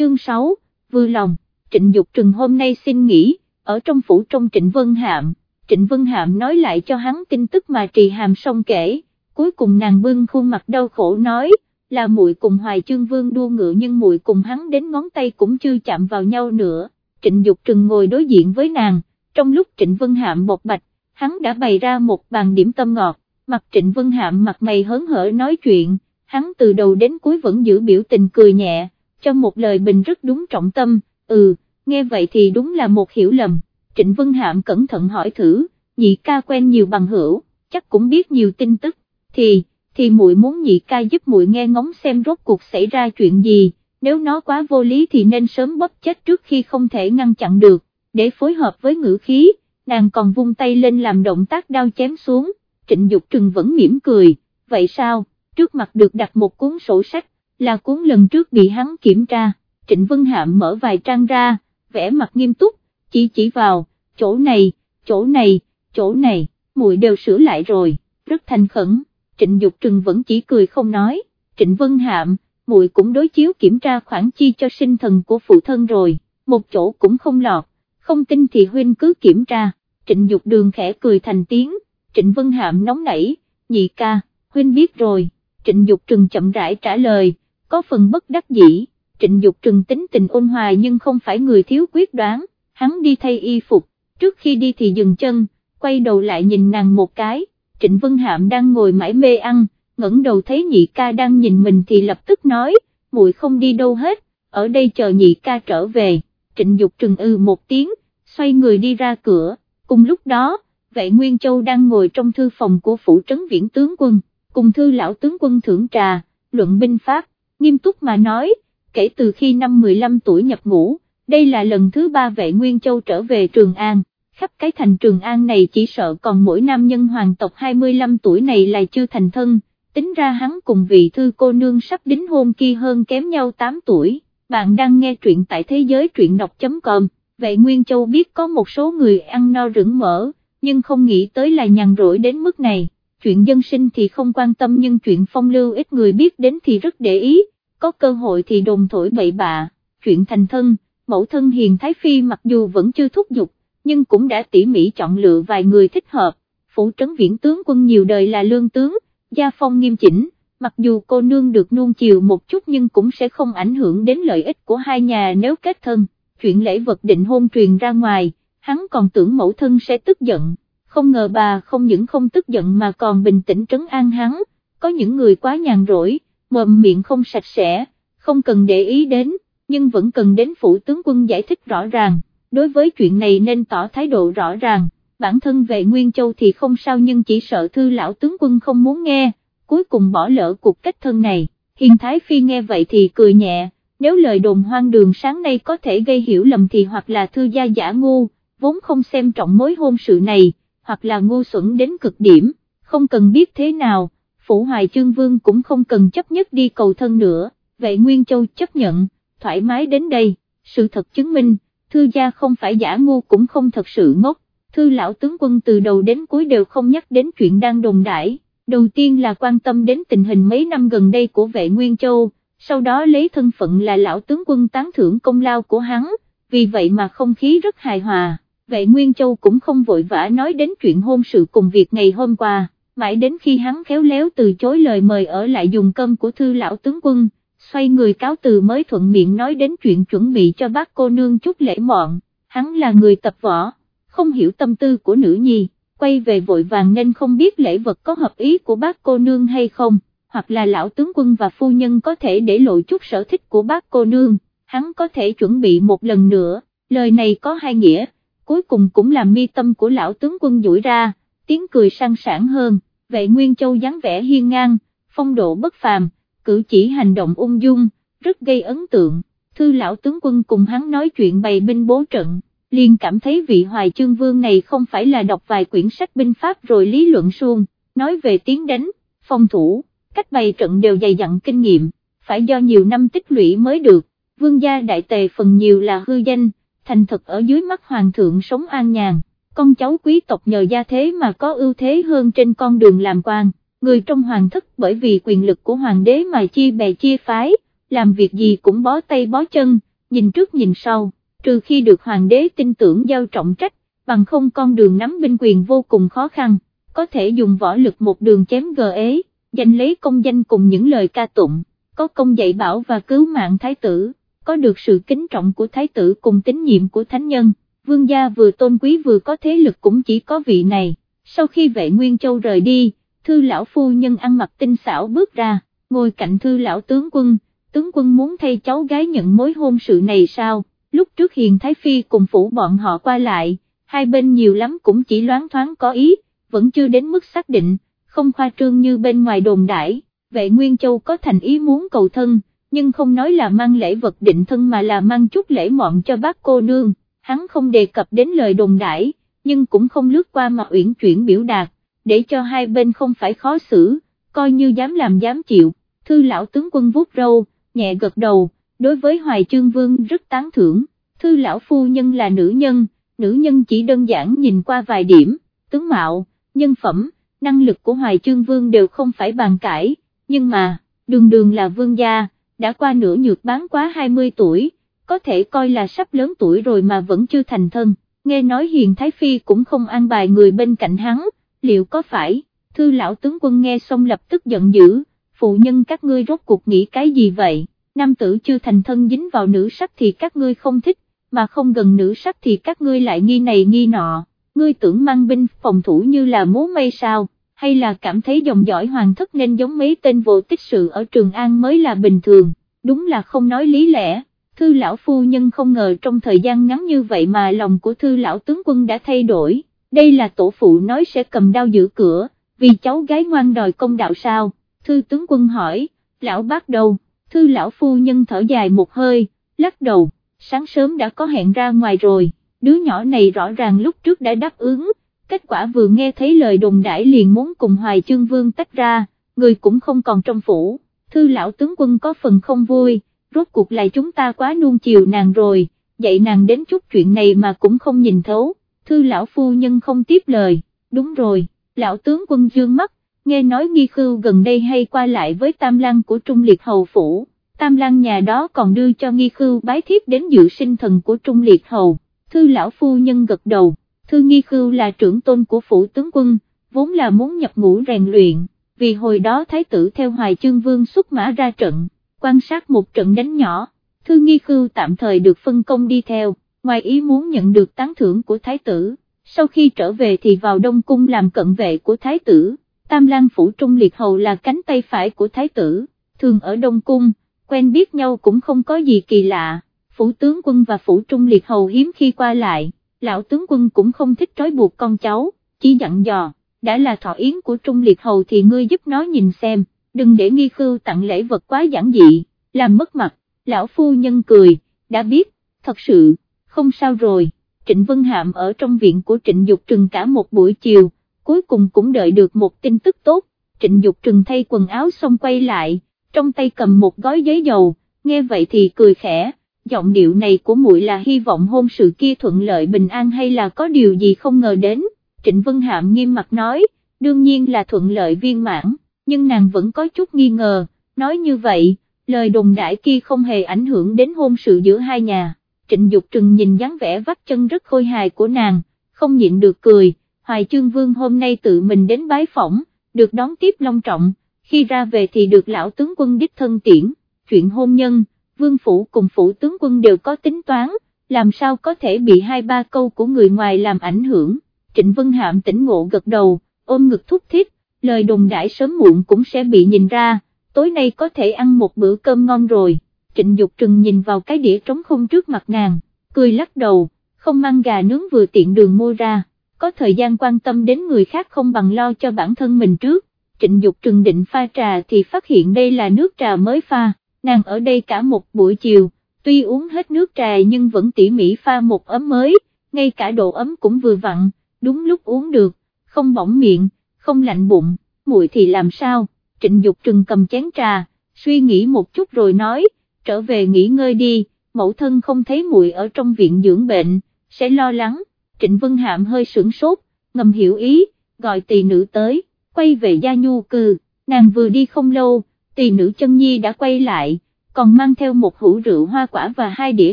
chương 6, vừa lòng, Trịnh Dục Trừng hôm nay xin nghỉ, ở trong phủ trong Trịnh Vân Hạm, Trịnh Vân Hạm nói lại cho hắn tin tức mà Trì Hàm xong kể, cuối cùng nàng bưng khuôn mặt đau khổ nói, là muội cùng Hoài Chương Vương đua ngựa nhưng muội cùng hắn đến ngón tay cũng chưa chạm vào nhau nữa, Trịnh Dục Trừng ngồi đối diện với nàng, trong lúc Trịnh Vân Hạm bột bạch, hắn đã bày ra một bàn điểm tâm ngọt, mặt Trịnh Vân Hạm mặt mày hớn hở nói chuyện, hắn từ đầu đến cuối vẫn giữ biểu tình cười nhẹ, cho một lời bình rất đúng trọng tâm, ừ, nghe vậy thì đúng là một hiểu lầm, Trịnh Vân Hạm cẩn thận hỏi thử, nhị ca quen nhiều bằng hữu, chắc cũng biết nhiều tin tức, thì, thì muội muốn nhị ca giúp muội nghe ngóng xem rốt cuộc xảy ra chuyện gì, nếu nó quá vô lý thì nên sớm bóp chết trước khi không thể ngăn chặn được, để phối hợp với ngữ khí, nàng còn vung tay lên làm động tác đao chém xuống, trịnh Dục trừng vẫn mỉm cười, vậy sao, trước mặt được đặt một cuốn sổ sách, là cuốn lần trước bị hắn kiểm tra, trịnh Vân Hạm mở vài trang ra, vẽ mặt nghiêm túc, chỉ chỉ vào, chỗ này, chỗ này, chỗ này, muội đều sửa lại rồi, rất thành khẩn, trịnh Dục trừng vẫn chỉ cười không nói, trịnh Vân Hạm, muội cũng đối chiếu kiểm tra khoản chi cho sinh thần của phụ thân rồi, một chỗ cũng không lọt, không tin thì huynh cứ kiểm tra, trịnh Dục đường khẽ cười thành tiếng, trịnh Vân Hạm nóng nảy, nhị ca, huynh biết rồi, trịnh Dục trừng chậm rãi trả lời, có phần bất đắc dĩ, trịnh Dục trừng tính tình ôn hòa nhưng không phải người thiếu quyết đoán, hắn đi thay y phục, trước khi đi thì dừng chân, quay đầu lại nhìn nàng một cái, trịnh Vân Hạm đang ngồi mãi mê ăn, ngẩng đầu thấy nhị ca đang nhìn mình thì lập tức nói, muội không đi đâu hết, ở đây chờ nhị ca trở về, trịnh Dục trừng ư một tiếng, xoay người đi ra cửa, cùng lúc đó, vệ Nguyên Châu đang ngồi trong thư phòng của phủ trấn viễn tướng quân, cùng thư lão tướng quân thưởng trà, luận binh pháp, nghiêm túc mà nói, kể từ khi năm 15 tuổi nhập ngũ, đây là lần thứ ba vệ Nguyên Châu trở về Trường An, khắp cái thành Trường An này chỉ sợ còn mỗi nam nhân hoàng tộc 25 tuổi này là chưa thành thân, tính ra hắn cùng vị thư cô nương sắp đính hôn kia hơn kém nhau 8 tuổi, bạn đang nghe truyện tại thế giới truyện đọc.com, vệ Nguyên Châu biết có một số người ăn no rửng mỡ, nhưng không nghĩ tới là nhàn rỗi đến mức này, chuyện dân sinh thì không quan tâm nhưng chuyện phong lưu ít người biết đến thì rất để ý, có cơ hội thì đồn thổi bậy bạ, chuyện thành thân, mẫu thân hiền Thái Phi mặc dù vẫn chưa thúc giục, nhưng cũng đã tỉ mỉ chọn lựa vài người thích hợp, phủ trấn viễn tướng quân nhiều đời là lương tướng, gia phong nghiêm chỉnh, mặc dù cô nương được nuông chiều một chút nhưng cũng sẽ không ảnh hưởng đến lợi ích của hai nhà nếu kết thân, chuyện lễ vật định hôn truyền ra ngoài, hắn còn tưởng mẫu thân sẽ tức giận, không ngờ bà không những không tức giận mà còn bình tĩnh trấn an hắn, có những người quá nhàn rỗi, mồm miệng không sạch sẽ, không cần để ý đến, nhưng vẫn cần đến phủ tướng quân giải thích rõ ràng, đối với chuyện này nên tỏ thái độ rõ ràng, bản thân về Nguyên Châu thì không sao nhưng chỉ sợ thư lão tướng quân không muốn nghe, cuối cùng bỏ lỡ cuộc kết thân này, hiền thái phi nghe vậy thì cười nhẹ, nếu lời đồn hoang đường sáng nay có thể gây hiểu lầm thì hoặc là thư gia giả ngu, vốn không xem trọng mối hôn sự này, hoặc là ngu xuẩn đến cực điểm, không cần biết thế nào, phủ hoài chương vương cũng không cần chấp nhất đi cầu thân nữa, vậy Nguyên Châu chấp nhận, thoải mái đến đây, sự thật chứng minh, thư gia không phải giả ngu cũng không thật sự ngốc, thư lão tướng quân từ đầu đến cuối đều không nhắc đến chuyện đang đồn đãi. đầu tiên là quan tâm đến tình hình mấy năm gần đây của vệ Nguyên Châu, sau đó lấy thân phận là lão tướng quân tán thưởng công lao của hắn, vì vậy mà không khí rất hài hòa vệ Nguyên Châu cũng không vội vã nói đến chuyện hôn sự cùng việc ngày hôm qua, mãi đến khi hắn khéo léo từ chối lời mời ở lại dùng cơm của thư lão tướng quân, xoay người cáo từ mới thuận miệng nói đến chuyện chuẩn bị cho bác cô nương chút lễ mọn, hắn là người tập võ, không hiểu tâm tư của nữ nhi, quay về vội vàng nên không biết lễ vật có hợp ý của bác cô nương hay không, hoặc là lão tướng quân và phu nhân có thể để lộ chút sở thích của bác cô nương, hắn có thể chuẩn bị một lần nữa, lời này có hai nghĩa cuối cùng cũng làm mi tâm của lão tướng quân duỗi ra, tiếng cười sang sảng hơn, vệ Nguyên Châu dáng vẻ hiên ngang, phong độ bất phàm, cử chỉ hành động ung dung, rất gây ấn tượng, thư lão tướng quân cùng hắn nói chuyện bày binh bố trận, liền cảm thấy vị hoài chương vương này không phải là đọc vài quyển sách binh pháp rồi lý luận suông, nói về tiếng đánh, phong thủ, cách bày trận đều dày dặn kinh nghiệm, phải do nhiều năm tích lũy mới được, vương gia đại tề phần nhiều là hư danh, thành thực ở dưới mắt hoàng thượng sống an nhàn, con cháu quý tộc nhờ gia thế mà có ưu thế hơn trên con đường làm quan, người trong hoàng thất bởi vì quyền lực của hoàng đế mà chia bè chia phái, làm việc gì cũng bó tay bó chân, nhìn trước nhìn sau, trừ khi được hoàng đế tin tưởng giao trọng trách, bằng không con đường nắm binh quyền vô cùng khó khăn, có thể dùng võ lực một đường chém gờ ế, giành lấy công danh cùng những lời ca tụng, có công dạy bảo và cứu mạng thái tử, có được sự kính trọng của thái tử cùng tín nhiệm của thánh nhân, vương gia vừa tôn quý vừa có thế lực cũng chỉ có vị này, sau khi vệ Nguyên Châu rời đi, thư lão phu nhân ăn mặc tinh xảo bước ra, ngồi cạnh thư lão tướng quân, tướng quân muốn thay cháu gái nhận mối hôn sự này sao, lúc trước hiền Thái Phi cùng phủ bọn họ qua lại, hai bên nhiều lắm cũng chỉ loáng thoáng có ý, vẫn chưa đến mức xác định, không khoa trương như bên ngoài đồn đãi. vệ Nguyên Châu có thành ý muốn cầu thân, nhưng không nói là mang lễ vật định thân mà là mang chút lễ mọn cho bác cô nương, hắn không đề cập đến lời đồn đãi, nhưng cũng không lướt qua mà uyển chuyển biểu đạt, để cho hai bên không phải khó xử, coi như dám làm dám chịu, thư lão tướng quân vuốt râu, nhẹ gật đầu, đối với Hoài Chương Vương rất tán thưởng, thư lão phu nhân là nữ nhân, nữ nhân chỉ đơn giản nhìn qua vài điểm, tướng mạo, nhân phẩm, năng lực của Hoài Chương Vương đều không phải bàn cãi, nhưng mà, đường đường là vương gia, đã qua nửa nhược bán quá 20 tuổi, có thể coi là sắp lớn tuổi rồi mà vẫn chưa thành thân, nghe nói Hiền Thái Phi cũng không an bài người bên cạnh hắn, liệu có phải, thư lão tướng quân nghe xong lập tức giận dữ, phụ nhân các ngươi rốt cuộc nghĩ cái gì vậy, nam tử chưa thành thân dính vào nữ sắc thì các ngươi không thích, mà không gần nữ sắc thì các ngươi lại nghi này nghi nọ, ngươi tưởng mang binh phòng thủ như là múa mây sao, hay là cảm thấy dòng dõi hoàng thất nên giống mấy tên vô tích sự ở Trường An mới là bình thường, đúng là không nói lý lẽ. Thư lão phu nhân không ngờ trong thời gian ngắn như vậy mà lòng của thư lão tướng quân đã thay đổi, đây là tổ phụ nói sẽ cầm đao giữ cửa, vì cháu gái ngoan đòi công đạo sao, thư tướng quân hỏi, lão bác đầu, thư lão phu nhân thở dài một hơi, lắc đầu, sáng sớm đã có hẹn ra ngoài rồi, đứa nhỏ này rõ ràng lúc trước đã đáp ứng, kết quả vừa nghe thấy lời đồn đãi liền muốn cùng Hoài Chương Vương tách ra, người cũng không còn trong phủ, thư lão tướng quân có phần không vui, rốt cuộc lại chúng ta quá nuông chiều nàng rồi, dạy nàng đến chút chuyện này mà cũng không nhìn thấu, thư lão phu nhân không tiếp lời, đúng rồi, lão tướng quân dương mắt, nghe nói nghi khưu gần đây hay qua lại với tam lăng của Trung Liệt Hầu Phủ, tam lăng nhà đó còn đưa cho nghi khưu bái thiếp đến dự sinh thần của Trung Liệt Hầu, thư lão phu nhân gật đầu, thư nghi khưu là trưởng tôn của phủ tướng quân, vốn là muốn nhập ngũ rèn luyện, vì hồi đó thái tử theo hoài chương vương xuất mã ra trận, quan sát một trận đánh nhỏ, thư nghi khưu tạm thời được phân công đi theo, ngoài ý muốn nhận được tán thưởng của thái tử, sau khi trở về thì vào đông cung làm cận vệ của thái tử, tam lang phủ trung liệt hầu là cánh tay phải của thái tử, thường ở đông cung, quen biết nhau cũng không có gì kỳ lạ, phủ tướng quân và phủ trung liệt hầu hiếm khi qua lại, lão tướng quân cũng không thích trói buộc con cháu, chỉ dặn dò, đã là thọ yến của trung liệt hầu thì ngươi giúp nó nhìn xem, đừng để nghi khưu tặng lễ vật quá giản dị, làm mất mặt, lão phu nhân cười, đã biết, thật sự, không sao rồi, Trịnh Vân Hạm ở trong viện của Trịnh Dục Trừng cả một buổi chiều, cuối cùng cũng đợi được một tin tức tốt, Trịnh Dục Trừng thay quần áo xong quay lại, trong tay cầm một gói giấy dầu, nghe vậy thì cười khẽ, giọng điệu này của muội là hy vọng hôn sự kia thuận lợi bình an hay là có điều gì không ngờ đến, Trịnh Vân Hạm nghiêm mặt nói, đương nhiên là thuận lợi viên mãn, nhưng nàng vẫn có chút nghi ngờ, nói như vậy, lời đồn đại kia không hề ảnh hưởng đến hôn sự giữa hai nhà, Trịnh Dục Trừng nhìn dáng vẻ vắt chân rất khôi hài của nàng, không nhịn được cười, Hoài Chương Vương hôm nay tự mình đến bái phỏng, được đón tiếp long trọng, khi ra về thì được lão tướng quân đích thân tiễn, chuyện hôn nhân, vương phủ cùng phủ tướng quân đều có tính toán, làm sao có thể bị hai ba câu của người ngoài làm ảnh hưởng, Trịnh Vân Hạm tỉnh ngộ gật đầu, ôm ngực thúc thiết, lời đồn đãi sớm muộn cũng sẽ bị nhìn ra, tối nay có thể ăn một bữa cơm ngon rồi, Trịnh Dục Trừng nhìn vào cái đĩa trống không trước mặt nàng, cười lắc đầu, không mang gà nướng vừa tiện đường mua ra có thời gian quan tâm đến người khác không bằng lo cho bản thân mình trước, trịnh Dục trừng định pha trà thì phát hiện đây là nước trà mới pha, nàng ở đây cả một buổi chiều, tuy uống hết nước trà nhưng vẫn tỉ mỉ pha một ấm mới, ngay cả độ ấm cũng vừa vặn, đúng lúc uống được, không bỏng miệng, không lạnh bụng, muội thì làm sao, trịnh Dục trừng cầm chén trà, suy nghĩ một chút rồi nói, trở về nghỉ ngơi đi, mẫu thân không thấy muội ở trong viện dưỡng bệnh, sẽ lo lắng. Trịnh Vân Hạm hơi sửng sốt, ngầm hiểu ý, gọi tỳ nữ tới, quay về gia nhu cư, nàng vừa đi không lâu, tỳ nữ chân nhi đã quay lại, còn mang theo một hũ rượu hoa quả và hai đĩa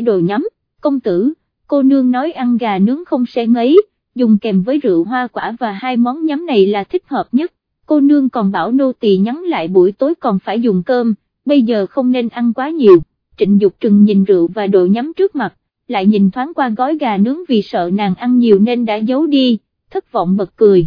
đồ nhắm, công tử, cô nương nói ăn gà nướng không sẽ ngấy, dùng kèm với rượu hoa quả và hai món nhắm này là thích hợp nhất, cô nương còn bảo nô tỳ nhắn lại buổi tối còn phải dùng cơm, bây giờ không nên ăn quá nhiều, trịnh Dục trừng nhìn rượu và đồ nhắm trước mặt, lại nhìn thoáng qua gói gà nướng vì sợ nàng ăn nhiều nên đã giấu đi, thất vọng bật cười.